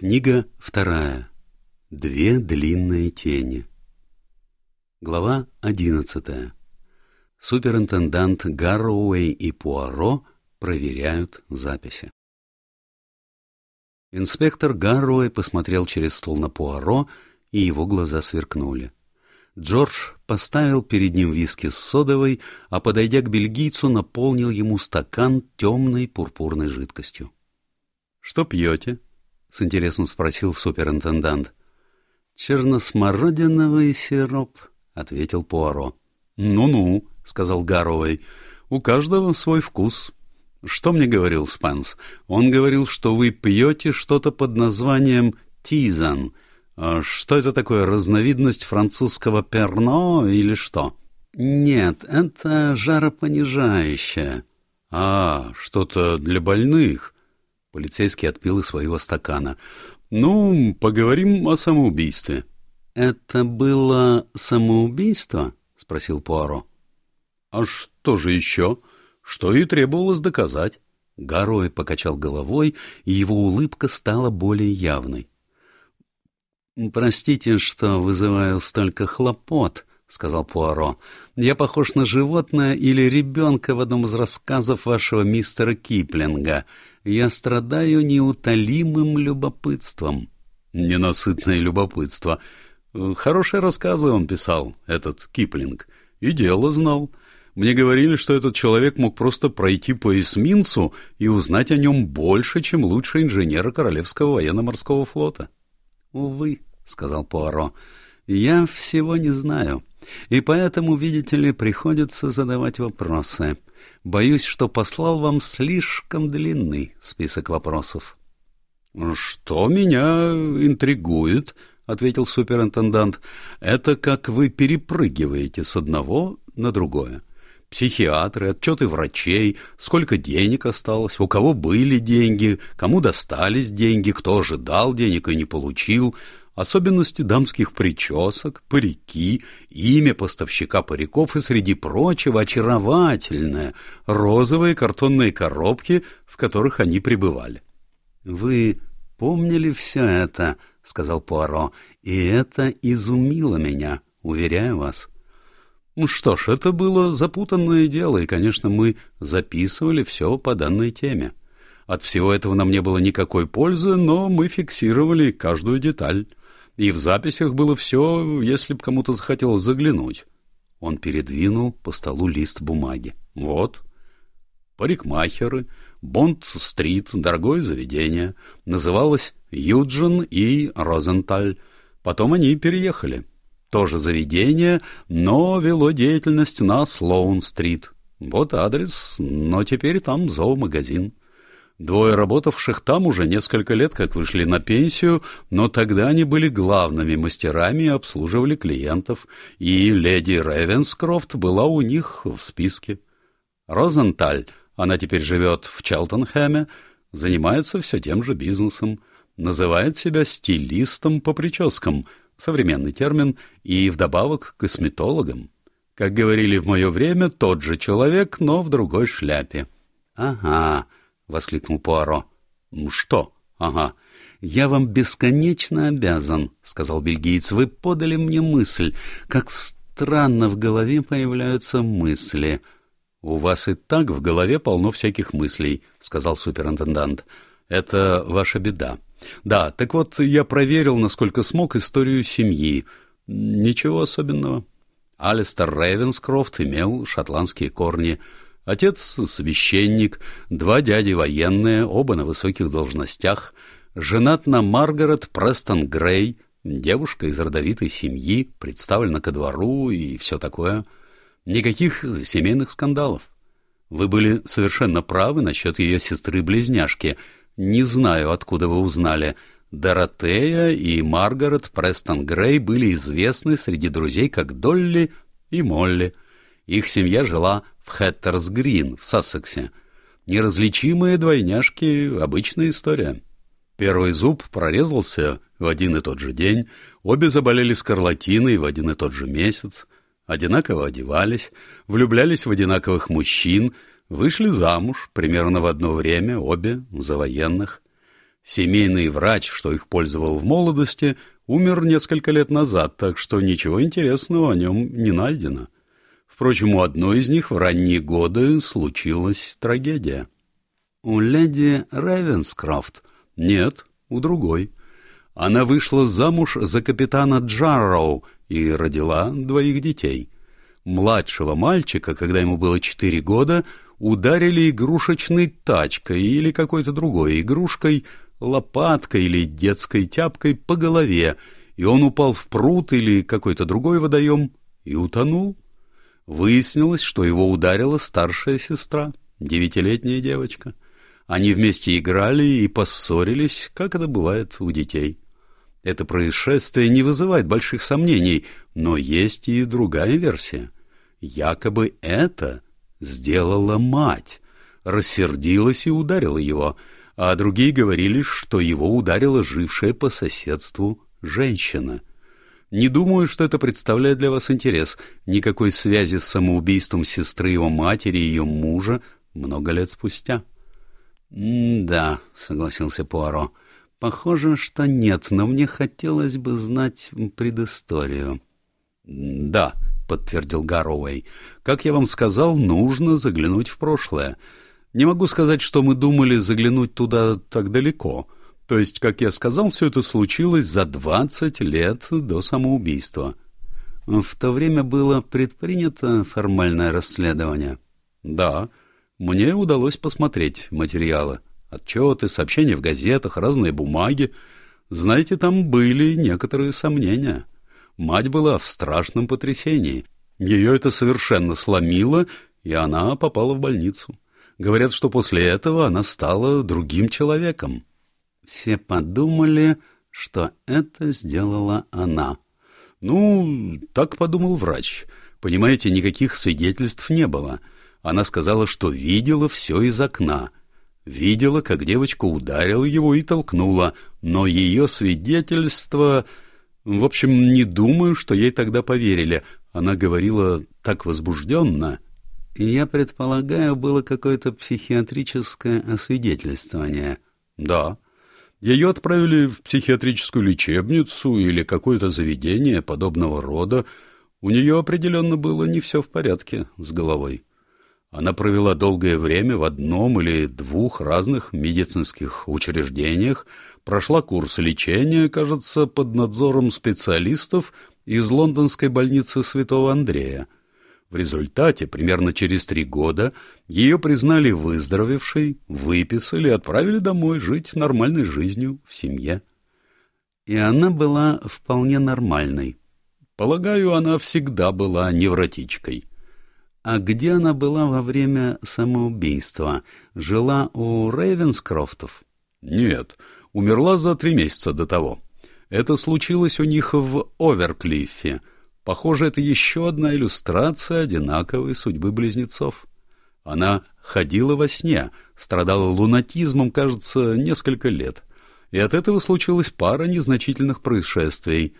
Книга вторая. Две длинные тени. Глава одиннадцатая. Суперинтендант Гарроуэй и Пуаро проверяют записи. Инспектор Гарроуэй посмотрел через стол на Пуаро, и его глаза сверкнули. Джордж поставил перед ним виски с содовой, а, подойдя к бельгийцу, наполнил ему стакан темной пурпурной жидкостью. — Что пьете? — с интересом спросил суперинтендант. — Черносмородиновый сироп, — ответил Пуаро. «Ну — Ну-ну, — сказал Гаровой, — у каждого свой вкус. Что мне говорил Спенс? Он говорил, что вы пьете что-то под названием тизан. А что это такое, разновидность французского перно или что? — Нет, это жаропонижающее. — А, что-то для больных. Полицейский отпил из своего стакана. «Ну, поговорим о самоубийстве». «Это было самоубийство?» — спросил Пуаро. «А что же еще? Что и требовалось доказать». Гарой покачал головой, и его улыбка стала более явной. «Простите, что вызываю столько хлопот», — сказал Пуаро. «Я похож на животное или ребенка в одном из рассказов вашего мистера Киплинга я страдаю неутолимым любопытством. Ненасытное любопытство. Хорошие рассказы он писал, этот Киплинг, и дело знал. Мне говорили, что этот человек мог просто пройти по эсминцу и узнать о нем больше, чем лучшие инженеры Королевского военно-морского флота. — Увы, — сказал Пуаро, — я всего не знаю, и поэтому, видите ли, приходится задавать вопросы. Боюсь, что послал вам слишком длинный список вопросов. — Что меня интригует, — ответил суперинтендант, — это как вы перепрыгиваете с одного на другое. Психиатры, отчеты врачей, сколько денег осталось, у кого были деньги, кому достались деньги, кто ожидал денег и не получил, особенности дамских причесок, парики, имя поставщика париков и, среди прочего, очаровательное розовые картонные коробки, в которых они пребывали. — Вы помнили все это, — сказал Пуаро, — и это изумило меня, уверяю вас. Ну что ж, это было запутанное дело, и, конечно, мы записывали все по данной теме. От всего этого нам не было никакой пользы, но мы фиксировали каждую деталь и в записях было все, если б кому-то захотелось заглянуть. Он передвинул по столу лист бумаги. Вот. Парикмахеры, Бонд-стрит, дорогое заведение. Называлось Юджин и Розенталь. Потом они переехали. Тоже заведение, но вело деятельность на Слоун-стрит. Вот адрес, но теперь там зоомагазин. Двое работавших там уже несколько лет как вышли на пенсию, но тогда они были главными мастерами и обслуживали клиентов, и леди Ревенскрофт была у них в списке. Розенталь, она теперь живет в Челтенхэме, занимается все тем же бизнесом, называет себя стилистом по прическам, современный термин, и вдобавок косметологом. Как говорили в мое время, тот же человек, но в другой шляпе. Ага, — воскликнул Пуаро. «Ну что? Ага. Я вам бесконечно обязан», — сказал бельгиец. «Вы подали мне мысль. Как странно в голове появляются мысли». «У вас и так в голове полно всяких мыслей», — сказал суперинтендант. «Это ваша беда. Да, так вот, я проверил, насколько смог, историю семьи. Ничего особенного. Алистер Рейвенскрофт имел шотландские корни — Отец — священник, два дяди военные, оба на высоких должностях, женат на Маргарет Престон Грей, девушка из родовитой семьи, представлена ко двору и все такое. Никаких семейных скандалов. Вы были совершенно правы насчет ее сестры-близняшки. Не знаю, откуда вы узнали. Доротея и Маргарет Престон Грей были известны среди друзей как Долли и Молли. Их семья жила в Хэттерс-Грин в Сассексе. Неразличимые двойняшки — обычная история. Первый зуб прорезался в один и тот же день, обе заболели скарлатиной в один и тот же месяц, одинаково одевались, влюблялись в одинаковых мужчин, вышли замуж примерно в одно время, обе за военных. Семейный врач, что их пользовал в молодости, умер несколько лет назад, так что ничего интересного о нем не найдено. Впрочем, у одной из них в ранние годы случилась трагедия. У леди Ревенскрофт? Нет, у другой. Она вышла замуж за капитана Джарроу и родила двоих детей. Младшего мальчика, когда ему было четыре года, ударили игрушечной тачкой или какой-то другой игрушкой, лопаткой или детской тяпкой по голове, и он упал в пруд или какой-то другой водоем и утонул. Выяснилось, что его ударила старшая сестра, девятилетняя девочка. Они вместе играли и поссорились, как это бывает у детей. Это происшествие не вызывает больших сомнений, но есть и другая версия. Якобы это сделала мать, рассердилась и ударила его, а другие говорили, что его ударила жившая по соседству женщина. Не думаю, что это представляет для вас интерес. Никакой связи с самоубийством сестры его матери и ее мужа много лет спустя. — Да, — согласился Пуаро, — похоже, что нет, но мне хотелось бы знать предысторию. — Да, — подтвердил Гарроуэй. «Как я вам сказал, нужно заглянуть в прошлое. Не могу сказать, что мы думали заглянуть туда так далеко. То есть, как я сказал, все это случилось за двадцать лет до самоубийства». В то время было предпринято формальное расследование. Да, мне удалось посмотреть материалы. Отчеты, сообщения в газетах, разные бумаги. Знаете, там были некоторые сомнения. Мать была в страшном потрясении. Ее это совершенно сломило, и она попала в больницу. Говорят, что после этого она стала другим человеком. Все подумали, что это сделала она. Ну, так подумал врач. Понимаете, никаких свидетельств не было. Она сказала, что видела все из окна. Видела, как девочка ударила его и толкнула, но ее свидетельство... В общем, не думаю, что ей тогда поверили. Она говорила так возбужденно. Я предполагаю, было какое-то психиатрическое освидетельствование. Да. Ее отправили в психиатрическую лечебницу или какое-то заведение подобного рода. У нее определенно было не все в порядке с головой. Она провела долгое время в одном или двух разных медицинских учреждениях, прошла курс лечения, кажется, под надзором специалистов из лондонской больницы Святого Андрея. В результате, примерно через три года, ее признали выздоровевшей, выписали, отправили домой жить нормальной жизнью в семье. И она была вполне нормальной. Полагаю, она всегда была невротичкой. А где она была во время самоубийства? Жила у Рейвенскрофтов? Нет, умерла за три месяца до того. Это случилось у них в Оверклиффе. Похоже, это еще одна иллюстрация одинаковой судьбы близнецов. Она ходила во сне, страдала лунатизмом, кажется, несколько лет. И от этого случилась пара незначительных происшествий.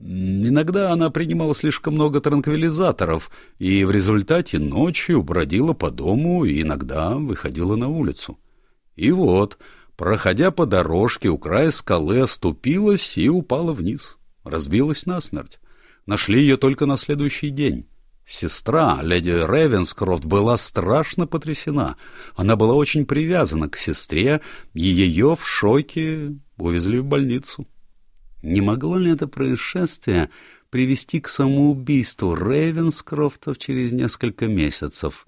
Иногда она принимала слишком много транквилизаторов, и в результате ночью бродила по дому и иногда выходила на улицу. И вот, проходя по дорожке у края скалы, оступилась и упала вниз. Разбилась насмерть. Нашли ее только на следующий день. Сестра, леди Ревенскрофт, была страшно потрясена. Она была очень привязана к сестре, и ее в шоке увезли в больницу. Не могло ли это происшествие привести к самоубийству Рейвенскрофтов через несколько месяцев?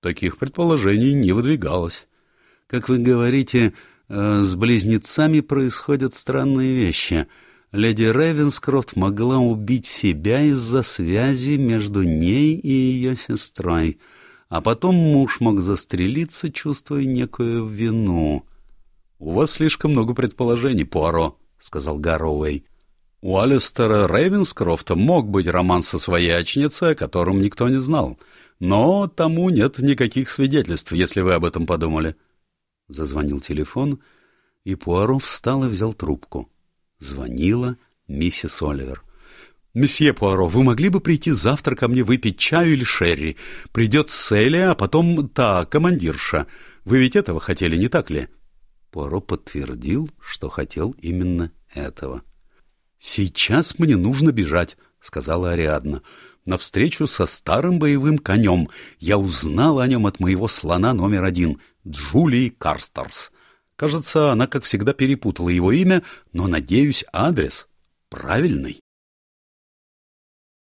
Таких предположений не выдвигалось. Как вы говорите, э, с близнецами происходят странные вещи. Леди Ревенскрофт могла убить себя из-за связи между ней и ее сестрой, а потом муж мог застрелиться, чувствуя некую вину. — У вас слишком много предположений, Пуаро, — сказал Гарроуэй. — У Алистера Рейвенскрофта мог быть роман со своячницей, о котором никто не знал. Но тому нет никаких свидетельств, если вы об этом подумали. — Зазвонил телефон, и Пуаро встал и взял трубку. Звонила миссис Оливер. «Месье Пуаро, вы могли бы прийти завтра ко мне выпить чаю или шерри? Придет Селия, а потом та, командирша. Вы ведь этого хотели, не так ли?» Пуаро подтвердил, что хотел именно этого. «Сейчас мне нужно бежать», — сказала Ариадна. «На встречу со старым боевым конем. Я узнал о нем от моего слона номер один. Джулии Карстерс. Кажется, она, как всегда, перепутала его имя, но, надеюсь, адрес правильный.